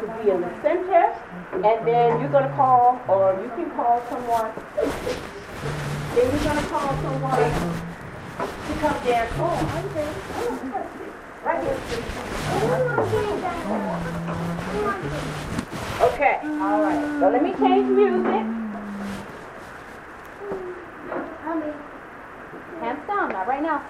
going to be in the center, and then you're going to call, or you can call someone. Then you're going to call someone to come down. Oh, I'm there. Right here, Okay, all right. So let me change music. Hands down. Not right now.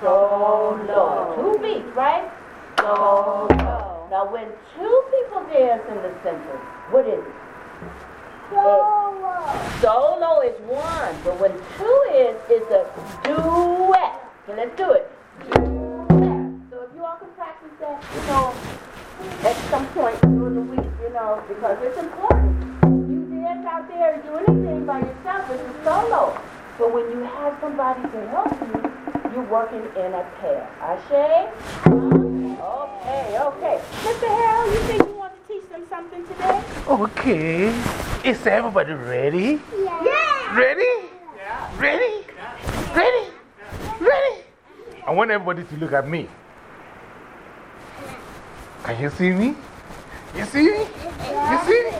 Solo. Two beats, right? Solo. Now, when two people dance in the center, what is it? Solo. Solo is one, but when two is, it's a duet. So let's do it. Duet. So if you all can practice that, you know, at some point during the week, you know, because it's important. You dance out there, do anything by yourself, it's a solo. But when you have somebody to help you, you're working in a pair. Ashe? Okay, okay. Mr. Harold, you think you want to teach them something today? Okay. Is everybody ready? Yeah. Ready? Yeah. Ready? Yeah. Ready? Ready? I want everybody to look at me. Can you see me? You see me? You see me?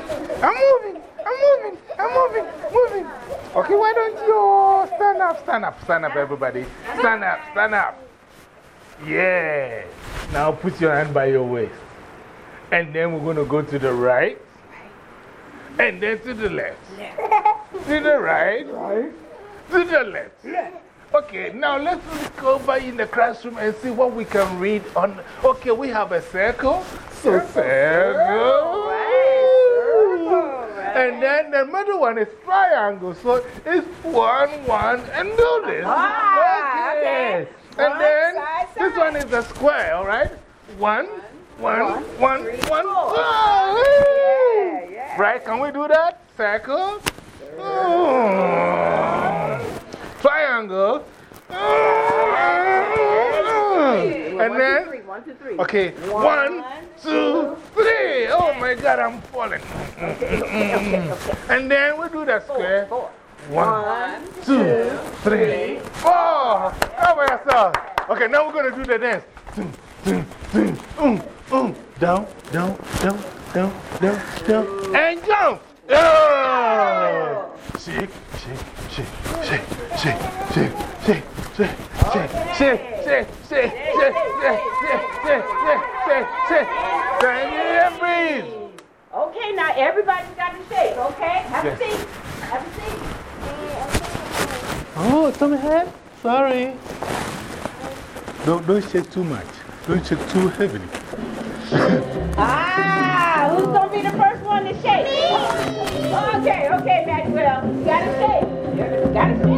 I'm moving. I'm moving. I'm moving. Moving. Okay, why don't you stand up? Stand up. Stand up, everybody. Stand up. Stand up. Yeah. Now put your hand by your waist. And then we're going to go to the right. And then to the left. To the right. To the left. Okay, now let's go over in the classroom and see what we can read on. Okay, we have a circle. So, circle. And then the middle one is triangle. So it's one, one, and do this. Ah, okay. And One then side, this one is a square, all right? One, one, one, three, one. Ah, Yeah, yeah. Right? Can we do that? Circle. Oh. Triangle. And then, One, two, three. okay, one, two, three. Oh my God, I'm falling. And then we do the square. Four. One, two, three, four. About yourself? Okay, now we're going to do the dance. Um, um. Down, down, down, down, down, down. And jump. Oh. Shake, shake, shake, shake, shake, shake, shake, shake, shake, shake, shake, shake, shake, shake, shake, shake, shake, shake, shake. Stand here and breathe. Okay, now everybody's got to shake, okay? Have Yes. a seat. Have a seat. Oh, tummy head? Sorry. Don't, don't shake too much. Don't shake too heavily. Ah, who's going to be the first one to shake? Me. Okay, okay, Maxwell. You got to shake. You got to shake,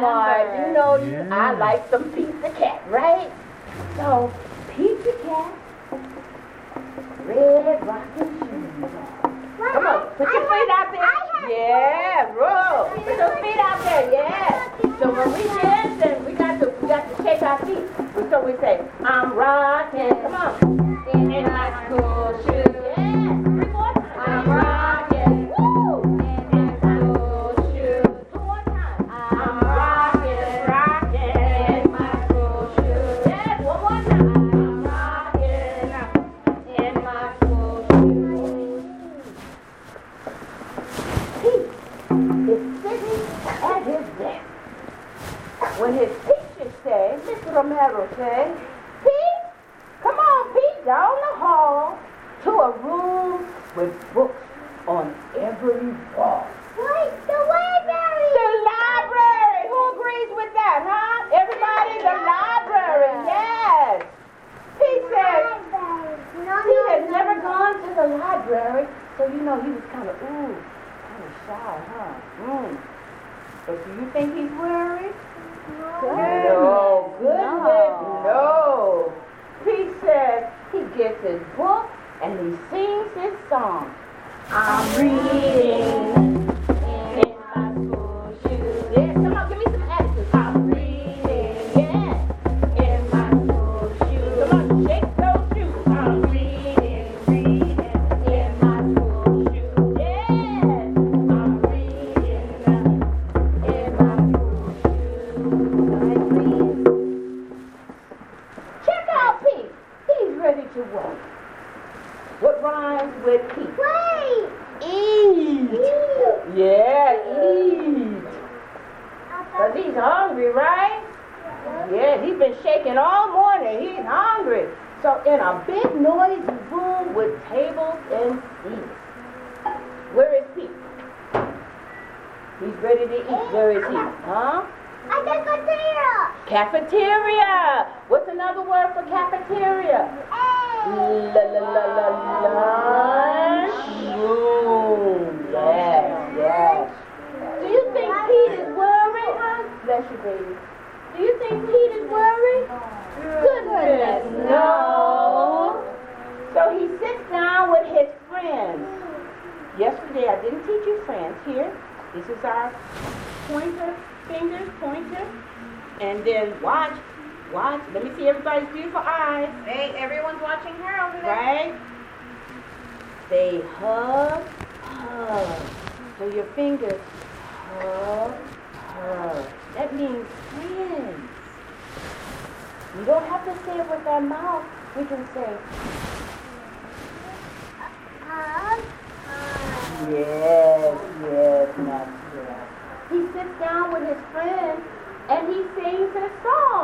Marge, you know I like some Pete the Cat, right? So, pizza cat, red rocking shoes. Well, Come on, put your feet out there. Yeah, roll. Put your feet out there, yeah. So when we dance, and we got to, we got to shake our feet. So we say, I'm rocking. Come on. In my school shoes. everything. Pete, come on, Pete, down the hall to a room with books on every wall. Wait, the library! The library! Who agrees with that, huh? Everybody, the library, yes! Pete said, no, Pete has never gone to the library, so you know he was kind of, ooh, kind of shy, huh? Mm. But do you think he's worried? Good. No, goodness, no. no. He says he gets his book and he sings his song. I'm reading.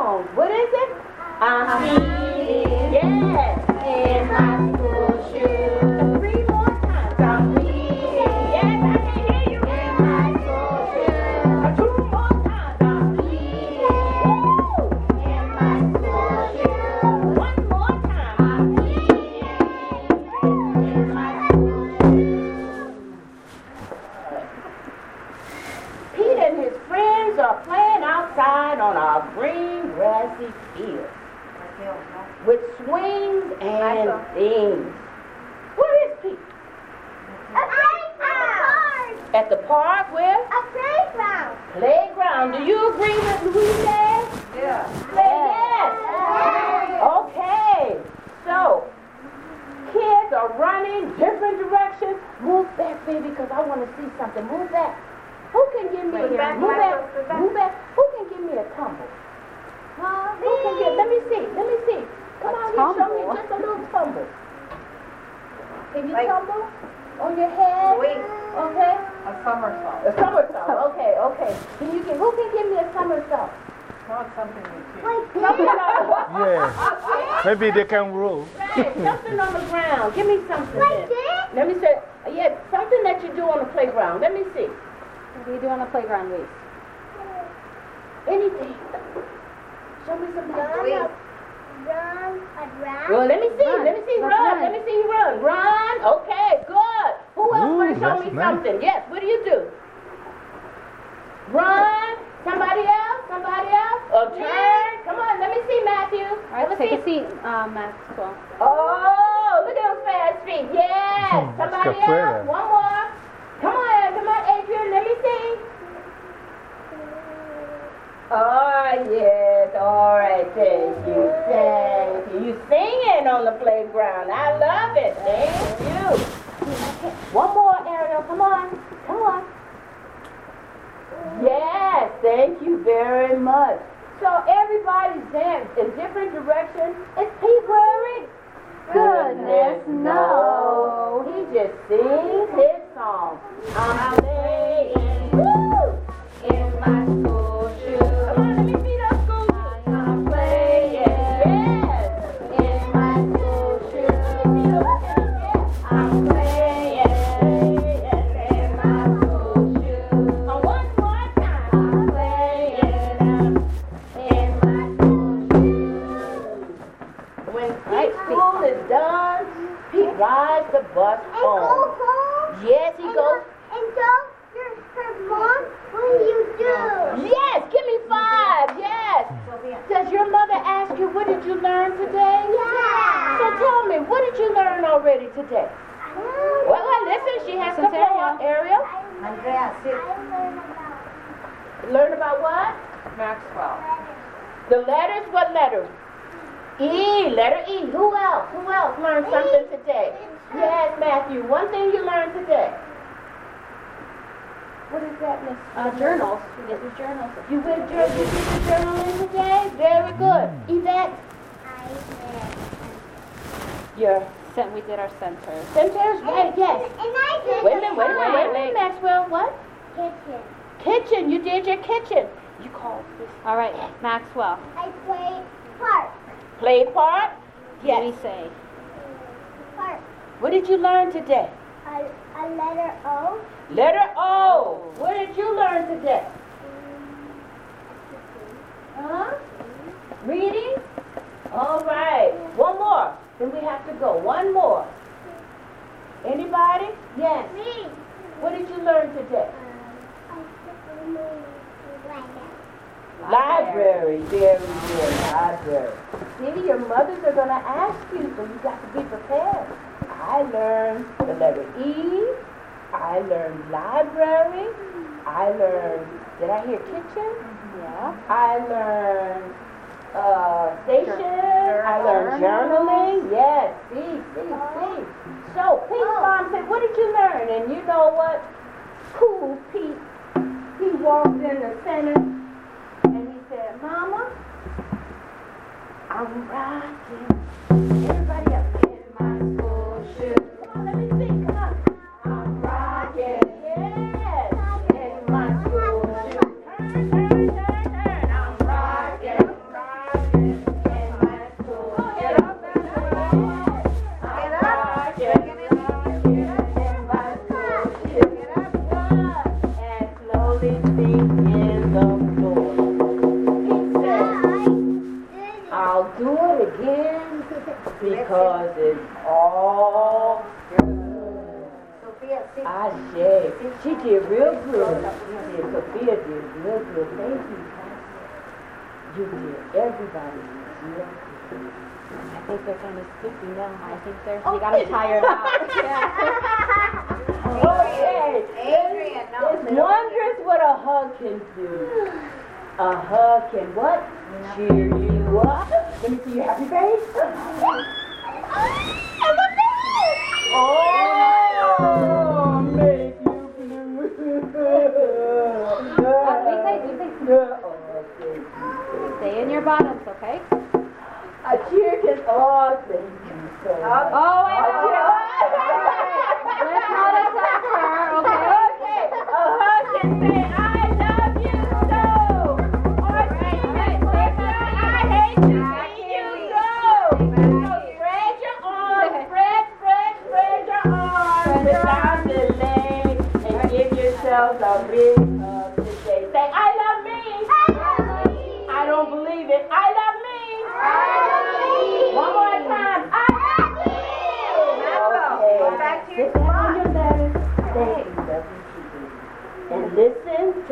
Oh, what is it? Uh huh. Yeah. Maybe they can roll. right, something on the ground. Give me something Like then. this? Let me say, yeah, something that you do on the playground. Let me see. What do you do on the playground, Reese? Anything. Show me something. Run, run, around. Well, let me see. Run. Let me see. Run. run. Let me see you run. Run. Okay, good. Who else Ooh, want to show me nice. something? Yes, what do you do? Run. Somebody else? Somebody else? A turn. Come on, let me see, Matthew. All right, let me take see. a seat, um, Maxwell. Oh, look at those fast feet. Yes. Hmm, Somebody else? One more. Come on, come on, Adrian. Let me see. Oh, yes. All right. Thank you. Thank you. You singing on the playground. I love it. Thank you. One more, Ariel. Come on. Come on. Yes. Thank you very much. So everybody's dancing in different directions. Is Pete worried? Goodness, no. He just sings his song. I'm playing what did you learn today? Yeah. So tell me, what did you learn already today? Well, well listen, she has to Listen, blow. Ariel, Andrea, I learned about learn about what? Maxwell. The letters. What letters? E, letter E. Who else? Who else learned something today? Yes, Matthew. One thing you learned today. What is that, Miss? Uh, journals. We get the journals. You went jour- you did the journaling today? Very good. Yvette, I did. Your Cent- We did our centers. centers, right? Yes. And I did. Wait a minute, wait a minute, wait a minute, Maxwell. What? Kitchen. Kitchen. You did your kitchen. You called this All right, Maxwell. I played park. play part? What do we say? Park. What did you learn today? A, a letter O. Letter O. Oh. What did you learn today? Mm-hmm. Huh? Reading? All right. One more. Then we have to go. One more. Anybody? Yes. Me. What did you learn today? Um, I took. Library. Very good. Library. See, your mothers are going to ask you, so you got to be prepared. I learned the letter E. I learned library. I learned, did I hear kitchen? Mm-hmm. Yeah. I learned uh, station. I learned journaling. Yes, see, see, see. So Pete's mom said, what did you learn? And you know what? Cool Pete. He walked in the center and he said, Mama, I'm rocking. Everybody up in my school shoes. Come on, let me see.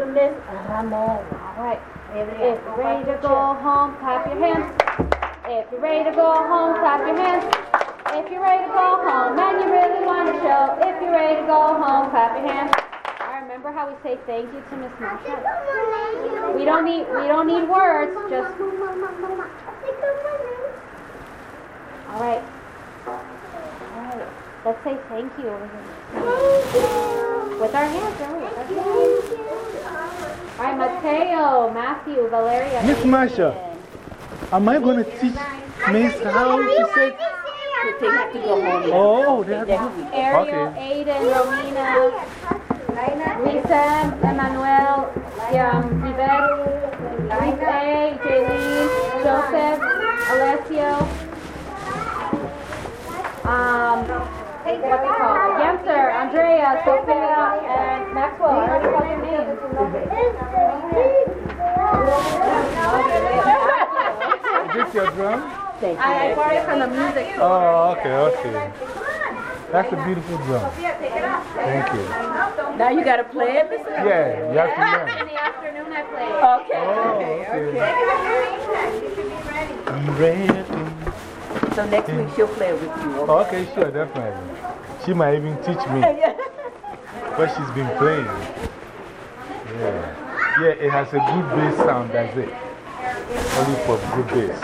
To Miss Ahmed. All right. If you're ready to go home, clap your hands. If you're ready to go home, clap your hands. If you're ready to go home and you really want to show, if you're ready to go home, clap your hands. I remember how we say thank you to Miss Marsha. We don't need we don't need words, just all right. All right. Let's say thank you over here. With our hands, are we? With our hands. All right, Mateo, Matthew, Valeria. Miss Marsha. Am I going to teach Miss how to say? They have to go home. Oh, they have to. Ariel, Okay. Aiden, Romina, Lisa, Emmanuel, um, Yvette, Luis A, Jaylene, Joseph, Alessio, um, what's it called? Yenser, Andrea, Sophia, and Maxwell. I already called your names. Is this your drum? I bought it from the music Oh, okay, okay. That's a beautiful drum. Thank you. Now you got to play it. Listen. Yeah, you have to In the afternoon I play. Okay. Oh, okay. I'm ready. So next week she'll play with you. okay? Okay, sure, definitely. She might even teach me. But she's been playing. Yeah. Yeah, it has a good bass sound, that's it. Only for good bass.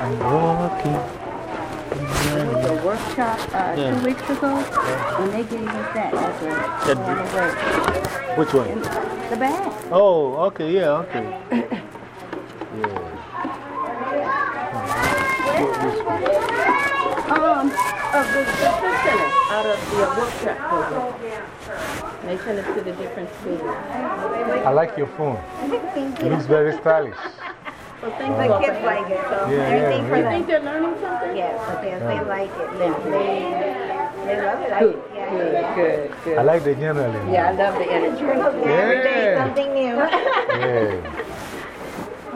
I'm walking. The workshop uh, two weeks ago, when they gave us that as a That- on the way. Which one? The bag. Oh, okay, yeah, okay. yeah. Um, of the Christian Center, out of the workshop program. They send us to the different schools. I like your phone. It looks very stylish. Well, things the kids like it, so Yeah, everything yeah, for yeah. Think they're learning something? Yes, but they, they like it. They, they, they love it. I, yeah. Good, good, good. I like the journaling. Yeah, I love the energy. Every day Yeah. something new. Yeah.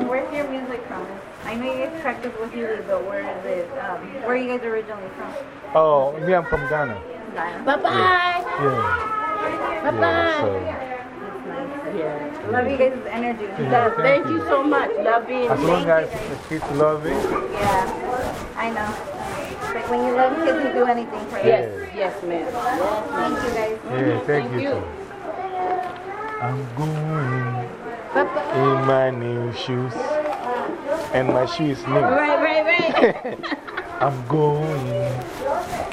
Where's your music from? I know you guys practice with you, but where is it? Um, where are you guys originally from? Oh, me, I'm from Ghana. Ghana. Bye-bye. Yeah. Bye-bye. Yeah, so. That's nice. Yeah. Love you guys' energy. Love, thank you so much. Love being here. As long as the kids love it, Yeah, I know. But when you love kids, you do anything for them. Yes, yes, ma'am. Thank you guys. yeah, thank, you. you. I'm going in my new shoes. And my shoe is new. Right, right, right. I'm going.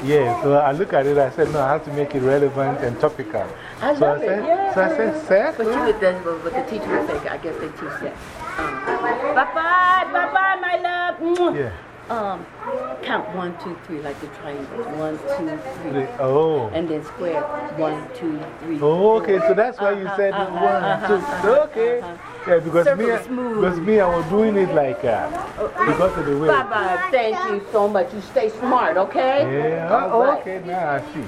Yeah, so I look at it, I said, no, I have to make it relevant and topical. I so love I it, said, yeah. So I said, sir? But you would, what what the teacher would think, I guess they teach that. Um, bye-bye, bye-bye, my love. Yeah. Um, count one, two, three, like the triangles. One, two, three. Oh. And then square. One, two, three. Oh, okay, so that's why you Uh-huh, said uh-huh, one, uh-huh, two. uh-huh, okay. uh-huh. Yeah, because Circle me, smooth. because me, I was doing it like uh, because of the way. Bye-bye. Thank you so much. You stay smart, okay? Yeah, right. okay, now I see.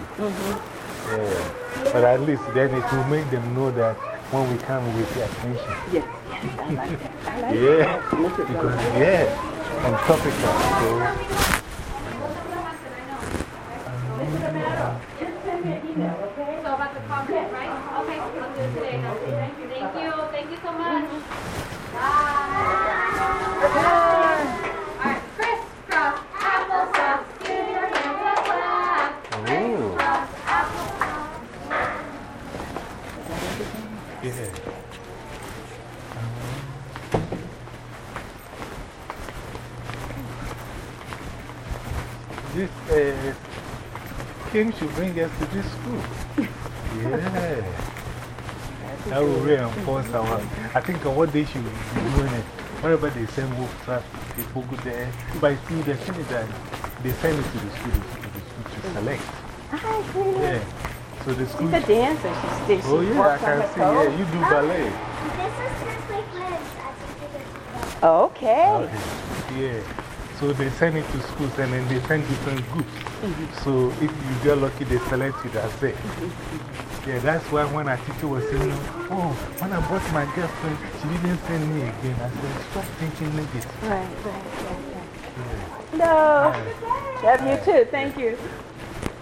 Yeah, but at least then it will make them know that when we come with the attention. Yes, yes, I like that. I like Yeah, that. Because, relevant. Yeah, and topical. So, So about uh, King should bring us to this school. Yeah. That will reinforce our. I think on what they should be doing it. Whenever they send wolf trap, people go there. By school, they send it that they send it to the students to, the school to select. Yeah. So the school. She's a dancer. She's, she Oh, yeah, I can see. toes. Yeah, you do ballet. This is just like lips. I think it is. Okay. Okay. Yeah. So they send it to schools and then they send different groups. So if you get lucky, they select you, that's it. Yeah, that's why when our teacher was saying, Oh, when I brought my girlfriend, she didn't send me again. I said, Stop thinking negative. Right, right, right. No. Love you too. Thank you.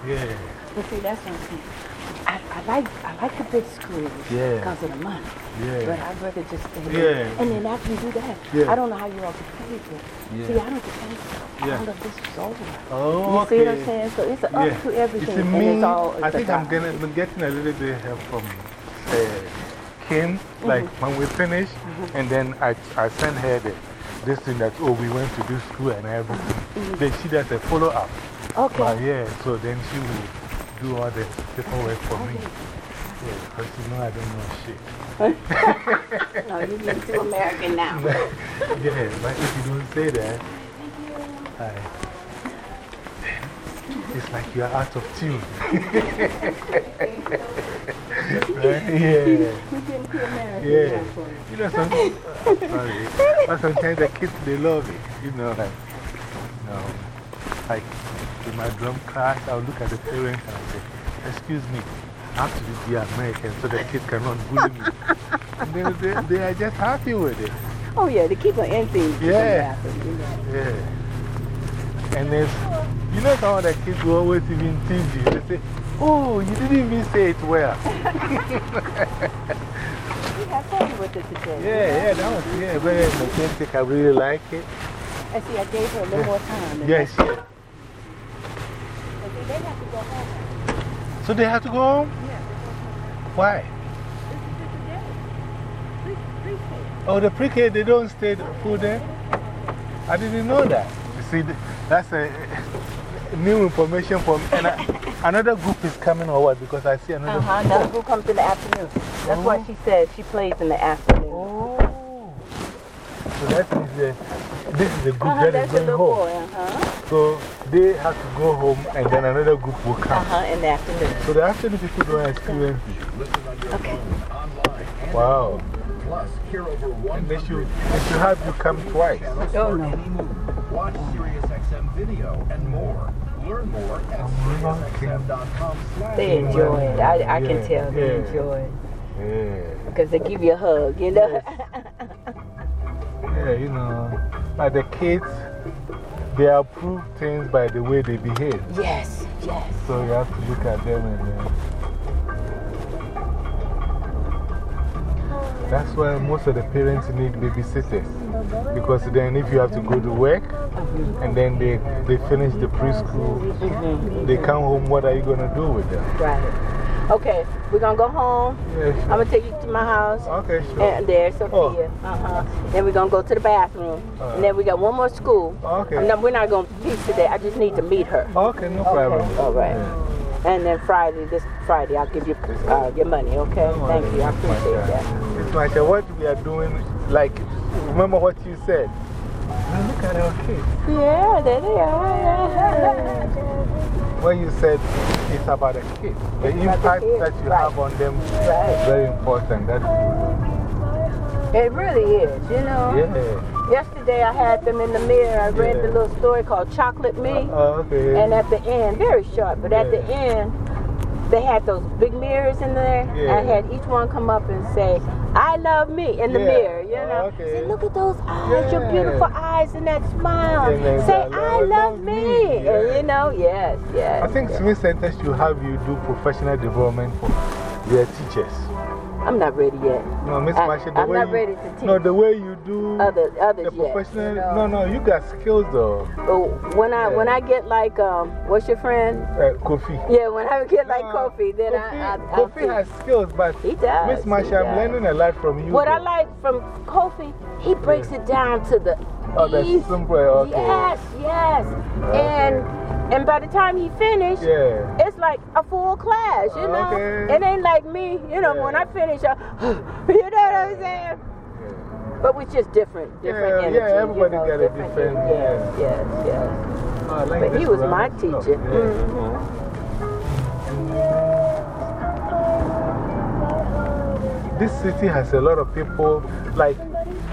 Yeah. But see, that's what I'm saying. I, I, like, I like the big schools Yeah. because of the money. But I'd rather just stay Yeah. And then after you do that, Yeah. I don't know how you all get paid for. Yeah. See, I don't get paid. Yeah. All of this is over. Oh, You see what I'm okay. saying? So it's Yeah. up to everything. You see, me, I think I'm gonna, been getting a little bit help from uh, Kim. Like Mm-hmm. when we finish, and then I, I send her the, this thing that, oh, we went to this school and everything. Mm-hmm. Then she does a follow up. Okay. But yeah, so then she will do all the paperwork for me. Yeah, you know I don't know shit. No, you get too American now. yeah, but if you don't say that, I, it's like you're out of tune. right? Yeah. Yeah. You know, some, uh, sorry. But sometimes the kids, they love it. You know, like, you know, like in my drum class, I'll look at the parents and I'll say, Excuse me, have to be American so the kids cannot bully me. and they, they, they are just happy with it. Oh, yeah, to keep an empty. Yeah. Yeah. And there's, you know, some of the kids will always even tease you. They say, Oh, you didn't even say it well. We had fun with it today. Yeah, yeah, that was yeah, very energetic. I really like it. And see, I gave her a little more time. Yes. They have to go home. So they have to go home? Why? Oh, the pre K, they don't stay the full day? I didn't know that. You see, that's a new information for me. And I, another group is coming or what? Because I see another Uh huh. Another group comes in the afternoon. That's why she said she plays in the afternoon. Oh. So that means the, this is a group Uh-huh, that is going home. boy. Uh huh. So they have to go home and then another group will come. Uh come. huh. In the afternoon. So the afternoon people don't experience it. Okay. Wow. Plus, hear over one And they should, they should have you come twice. Oh no. Watch SiriusXM video and more. Learn more at SiriusXM.com slash They enjoy it. I, I can Yeah, tell they yeah. enjoy it. Yeah. Because they give you a hug, you know? Yeah, you know. But the kids, they approve things by the way they behave. yes, yes. So you have to look at them and then. That's why most of the parents need babysitters. Because then, if you have to go to work and then they, they finish the preschool, they come home, what are you going to do with them? Right. Okay, we're going to go home. Yeah, I'm going to take you to my house. Okay, sure. And there's Sophia. Oh. Uh huh. Then we're going to go to the bathroom. and then we got one more school. Okay. No, we're not going to teach today. I just need to meet her. Okay, no problem. All right. Yeah. And then Friday, this Friday, I'll give you uh, your money, okay? Thank you. I appreciate that. It's like what we are doing, like, remember what you said? Now look at our kids. Yeah, there they are. When you said it's about the kids, the impact kids, that you right. have on them Right. is very important. That's It really is, you know? yeah. Yesterday I had them in the mirror. I read the little story called Chocolate Me. Oh, okay. And at the end, very short, but at the end, they had those big mirrors in there. Yeah. I had each one come up and say, I love me in the Yeah. mirror, you Oh, know. okay. Say, look at those eyes, your beautiful eyes and that smile. Say, that, I love me. Yeah. And you know, yes, yes. I think Smith Center should have you do professional development for their teachers. I'm not ready yet. No, Miss Marsha, the I'm way not you, ready to teach. No, the way you do Other, others the yet. professional. you know. No, no, you got skills though. Oh, when I, when I get like, um, what's your friend? Uh, Kofi. Yeah, when I get like Kofi, then Kofi, I, I, I'll Kofi has skills, but He does. Miss Marsha, I'm learning a lot from you. What I like from Kofi, he breaks it down to the Oh, the easy- okay. Yes, yes. And and by the time he finished, Yeah. it's like a full class, you know. Okay. It ain't like me, you know. Yeah. When I finish, I, you know what I'm saying. But we're just different, different Yeah, energy. yeah, everybody you know, got a different- Yes, yes, yes. Oh, like But he was my Oh, teacher. yeah. Mhm. This city has a lot of people, like,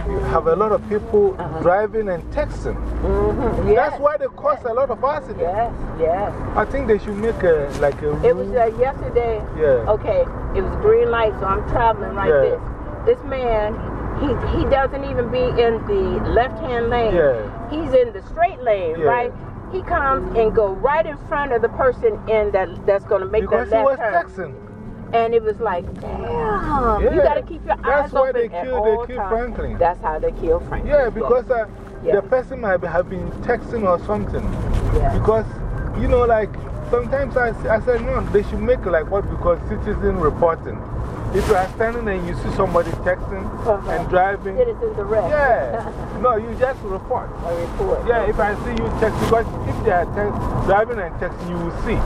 you have a lot of people Uh-huh. driving and texting. Mm-hmm. Yes. That's why they cause a lot of accidents. Yes, yes. I think they should make a, like a It was uh, yesterday. Yeah. Okay, it was green light, so I'm traveling like Yeah. this. This man, he, he doesn't even be in the left hand lane. Yeah. He's in the straight lane, Yeah. right? He comes and go right in front of the person in that that's going to make Because that he was texting. And it was like, damn, you got to keep your That's eyes why open they kill- they kill. Franklin. That's how they kill Franklin. Yeah, because uh, Yeah. the person might have been texting or something. Because, you know, like sometimes I, I said, no, they should make like what we call citizen reporting. If you are standing and you see somebody texting Uh-huh. and driving, Citizens arrest. yeah, no, you just report. A report. Yeah, if I see you text, because if they are text, driving and texting, you will see.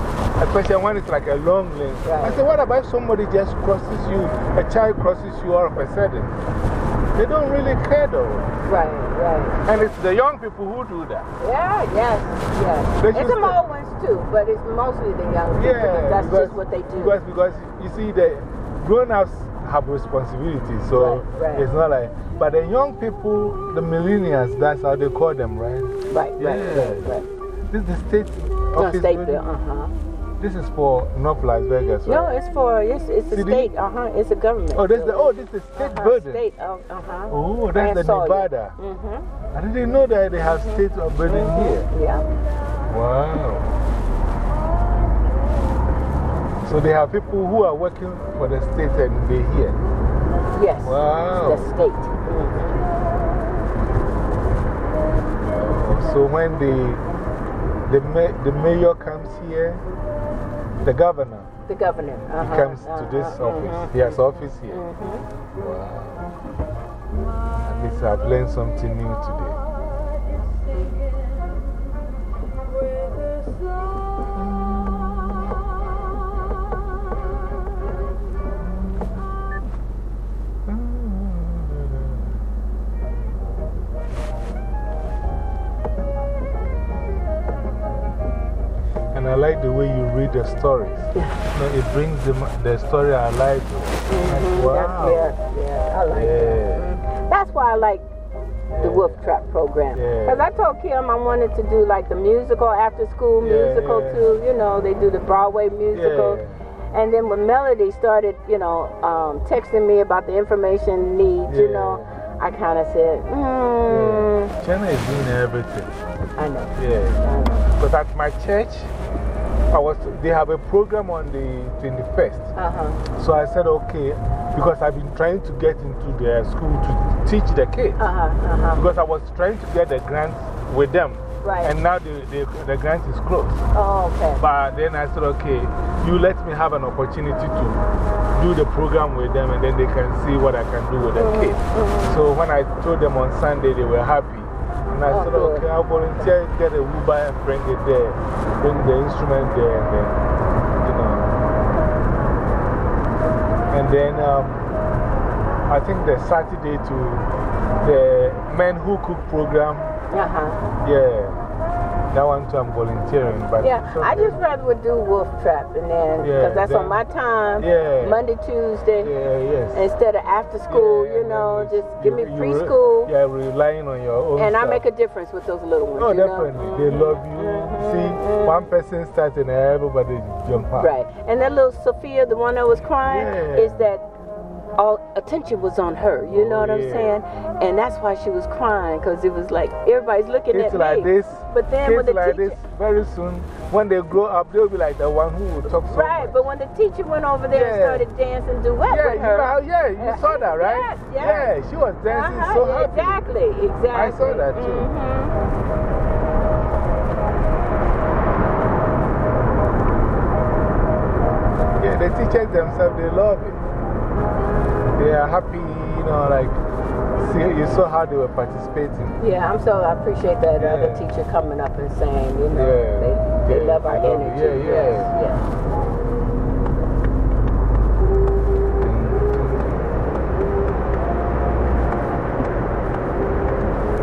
Especially when it's like a long lane. I said, what about somebody just crosses you, a child crosses you all of a sudden? They don't really care though. Right, right. And it's the young people who do that. Yeah, yes, yes. They It's the old ones too, but it's mostly the young people. Yeah, That's because, just what they do. Because, because you see, the grown ups have responsibility, so Right, right. it's not like. But the young people, the millennials, that's how they call them, right? right, right, Yeah. right, right. This is the state No, state bill, uh huh. This is for North Las Vegas, right? No, it's for, it's, it's a City? state, uh huh. It's a government. Oh, this is the, oh, this is state Uh-huh, building. State, uh huh. Oh, that's the Nevada. Mm hmm. I didn't know that they have state of building here. Yeah. Wow. So they have people who are working for the state and they here. Yes. Wow. The state. So when the, the, ma the mayor comes here, the governor. The governor. Uh he -huh, comes to uh-huh, this office. mhm, He has office here. mhm. Wow. At least I've learned something new today. And I like the way you read the stories. It brings the, the story alive. Like, wow. I like Yeah. that. That's why I like the Wolf Trap program. Yeah. Because I told Kim I wanted to do like the musical, after school musical yeah. too. You know, they do the Broadway musical. Yeah. And then when Melody started, you know, um, texting me about the information needs, you know, I kind of said, hmm. China is doing everything. I know. Yeah. Because at my church, I was, they have a program on the 21st. Uh huh. So I said, okay, because I've been trying to get into their school to teach the kids. Uh huh. Uh huh. Because I was trying to get the grants with them. Right. And now the, the, the grant is closed. Oh, okay. But then I said, okay, you let me have an opportunity to do the program with them and then they can see what I can do with the Mm-hmm. kids. So when I told them on Sunday, they were happy. And I said, okay, I'll volunteer, get a Uber and bring it there, bring the instrument there, and then, you know. And then um, I think the Saturday to the Men Who Cook program, Uh huh. yeah. That one too, I'm volunteering. But Yeah, I just rather would do Wolf Trap and then, Yeah, because that's on my time. Yeah. Monday, Tuesday. Yeah, yes. Instead of after school, Yeah, you know, then just give me you- you preschool. Yeah, relying on your own. And I make a difference with those little ones. Oh, know? definitely. They mm-hmm. love you. See, mm-hmm. one person starts and everybody jump out. Right. And that little Sophia, the one that was crying, is that all attention was on her. You know Oh, what I'm yeah. saying? And that's why she was crying, because it was like everybody's looking Kids at like me. this, But then kids when the like teacher. this, very soon, when they grow up, they'll be like the one who will talk so Right, much. but when the teacher went over there and started dancing duet yeah, with you her. know yeah, you Uh, saw that, right? yes, yes. Yeah, she was dancing Uh-huh, so happy. Exactly, exactly. I saw that too. Mhm. Yeah, the teachers themselves, they love it. They are happy, you know, like, see, you saw how they were participating. Yeah, I'm so, I appreciate that uh, other teacher coming up and saying, you know, Yeah, they, they yeah, love our love it. energy. Yeah, yeah. Yes, yes.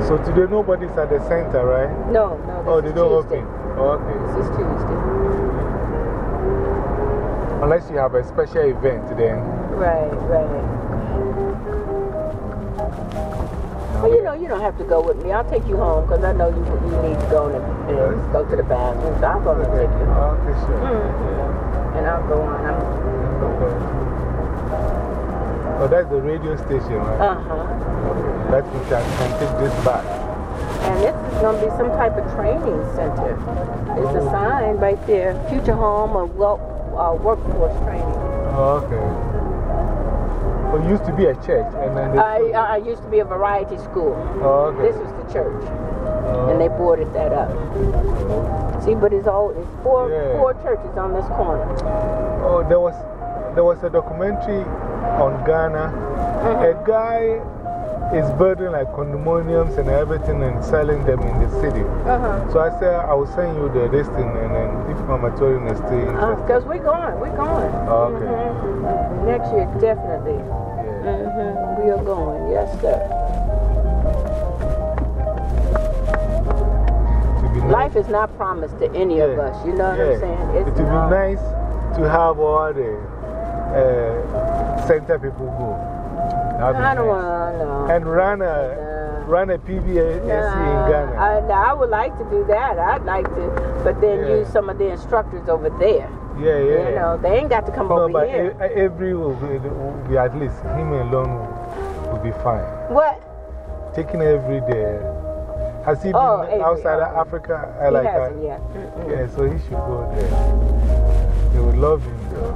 So today nobody's at the center, right? No, no, this Oh, they don't Tuesday. open. Oh, okay. This is Tuesday. Unless you have a special event, then. Right, right. Well, you know, you don't have to go with me. I'll take you home because I know you, you need to go and, and go to the bathroom. So I'll go and take you home. Okay, sure. -hmm. And I'll go on. I'm, Okay. Oh, that's the radio station, right? uh huh. That we can, can take this back. And this is going to be some type of training center. It's a sign right there Future Home of well, uh, Workforce Training. Oh, okay. Well, it used to be a church, and then. I, I used to be a variety school. Oh, okay. This was the church. Oh. And they boarded that up. See, but it's all, it's four, Yeah. four churches on this corner. Oh, there was, there was a documentary on Ghana. Mm-hmm. A guy is building like condominiums and everything and selling them in the city. Uh huh. So I said, I will send you the listing and then if Mama Torin is still interested. Because Uh, we're going, we're going. Okay. -hmm. Next year, definitely. Yeah. Mm -hmm. We are going, yes, sir. Nice. Life is not promised to any of us, you know what Yeah. I'm saying? It would be nice to have all the uh, center people go. That'd be I don't nice. want to know. And run a, run a PBAC in Ghana. I, I would like to do that. I'd like to, but then use some of the instructors over there. Yeah, yeah. You know, they ain't got to come no, over but here. every will be, will be at least him alone will, be fine. what? Taking every day. Has he been Oh, Avery, outside oh. of Africa? I He like that. yet. Mm-mm. Yeah, so he should go there. They would love him though.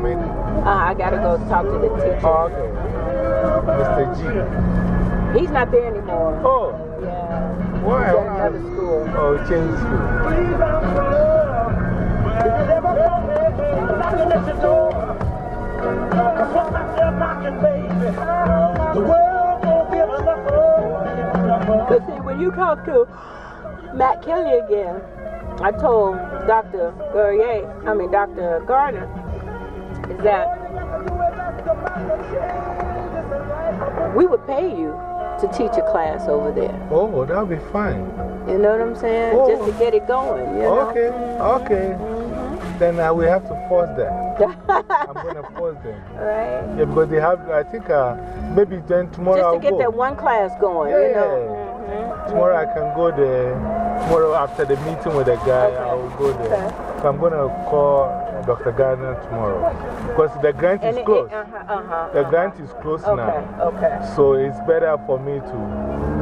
Where, uh? Uh, I got to go talk to the teacher. Oh, okay. Mr. G. He's not there anymore. Oh, Yeah. why? He's at another school. Oh, change school. Because see, when you talk to Matt Kelly again, I told Dr. Gourier, I mean Dr. Gardner, pay you to teach a class over there. Oh, that'll be fine. You know what I'm saying? Oh. Just to get it going, you know? Okay, okay. Then I will have to force them. I'm going to force them. right? Yeah, because they have, I think, uh, maybe then tomorrow Just to get that one class going, you Yeah. know? Mhm. Tomorrow I can go there. Tomorrow after the meeting with the guy, Okay. I will go there. Okay. So I'm going to call Dr. Gardner tomorrow. Because the grant is closed. uh -huh, uh -huh, The grant is closed Okay, now. okay. So it's better for me to,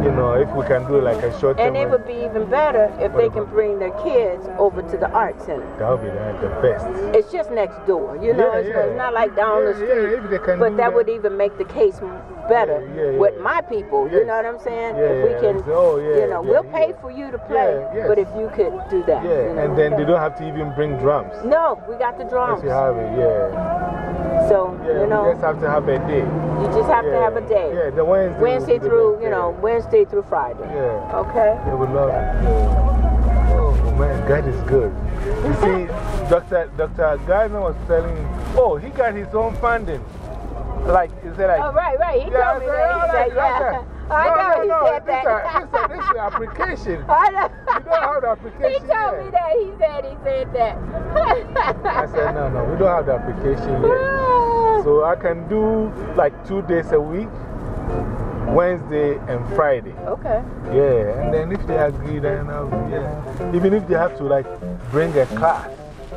you know, if we can do like a short term. And it would be even better if they can bring their kids over to the art center. That would be like the best. It's just next door, you know? Yeah, it's, yeah. it's not like down Yeah, the street. yeah, if they can but that, that. would even make the case better with my people. You know what I'm saying? If we can, oh, yeah, you know, we'll pay for you to play, yes. but if you could do that. Yeah, you know, and then okay. they don't have to even bring drums. No, we got the drums. Yes, you have it, yeah. So, you know, we just have to have a day. you just have to have a day. Yeah, the Wednesday. Wednesday will be the through, you know, Wednesday through Friday. Yeah. Okay? They would love it. Yeah. Oh, man, God is good. You see, Dr. Dr. Gardner was telling, oh, he got his own funding. Like, is it like. Oh, right, right. He Yeah, told me that. Oh, he said, I yeah. said, I no, know no, he no, said this that. Is, this, is, this is application. I know. You don't have the application He told yet. me that. He said he said that. I said, no, no, we don't have the application yet. So I can do like two days a week, Wednesday and Friday. okay. Yeah, and then if they agree, then I'll, yeah. Even if they have to like bring a class,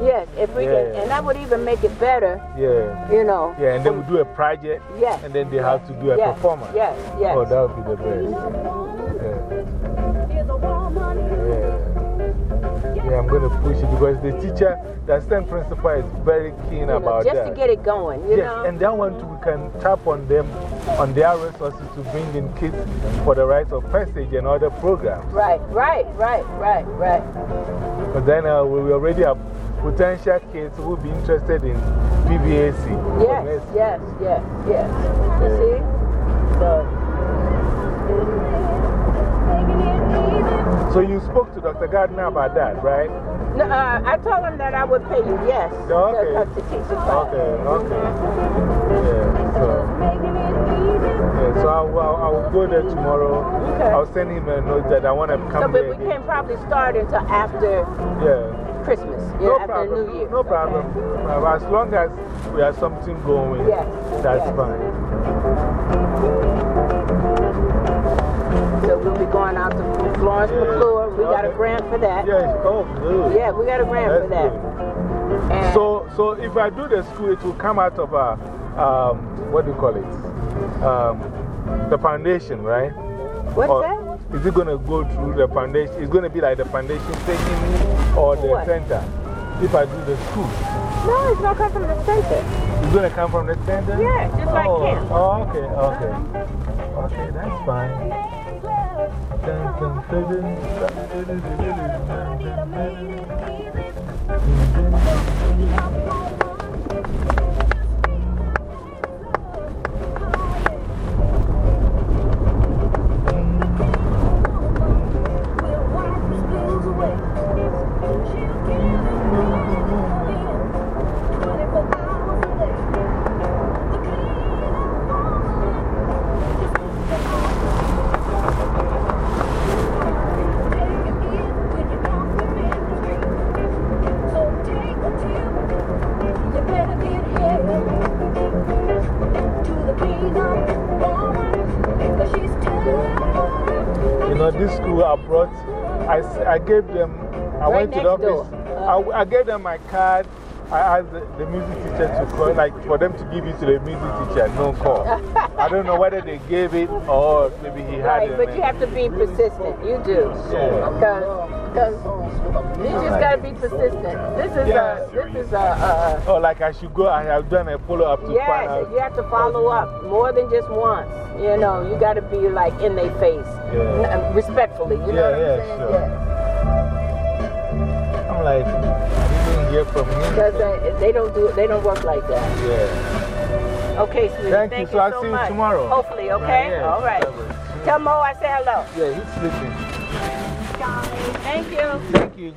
Yes, if we Yeah. can, and that would even make it better, Yeah. you know. Yeah, and then we do a project. Yes. And then they have to do a Yes, performance. yes, yes. Oh, that would be the best. Yeah. Yeah. I'm going to push it because the teacher, the assistant principal, is very keen You know, about just that. to get it going, you yes, know. and that one too, we can tap on them, on their resources to bring in kids for the rites of passage and other programs. Right, right, right, right, right. But then uh, we already have potential kids who will be interested in PBAC. Yes, yes, yes, yes. You see? So, So you spoke to Dr. Gardner about that, right? no, uh, I told him that I would pay you, yes, Okay. to, to teach class. Okay, okay. Yeah, so. Yeah, so I'll, I'll, I'll go there tomorrow. Okay. I'll send him a note that I want to So, come but there. we can't probably start until after Yeah. Christmas, No after problem. New Year. No problem. As long as we have something going, Yes, that's yes. fine. So we'll be going out to Florence Yeah. McClure. We got a grant for that. Yes, oh, good. Yeah, we got a grant for that. And So, so if I do the school, it will come out of a, um, what do you call it? Um, the foundation, right? what's Or that? Is it going to go through the foundation? It's going to be like the foundation taking me or the What? center? If I do the school, No, it's not coming from the center. it's going to come from the center? Yeah, just like oh, camp. Oh, okay, okay. Okay, that's fine. Dun, dun, I, gave them my card. I asked the, the music teacher to call, like for them to give it to the music teacher, no call. I don't know whether they gave it or maybe he had Right, it. but you have to be persistent. You do. Yeah. Because you just got to be persistent. This is a, this is a, uh, Oh, like I should go, I have done a follow up to find out. you have to follow up more than just once. You know, you got to be like in their face, Yeah. Respectfully. You know Yeah, what I'm yeah, saying? sure. Yeah. I'm like, I didn't hear from him. Because they, they don't do they don't work like that. Yeah. Okay, sweetie. Thank you. Thank So I'll so see you tomorrow. Hopefully, okay? Yeah, All right. Tell Mo I say hello. Yeah, he's sleeping. Thank you. Thank you.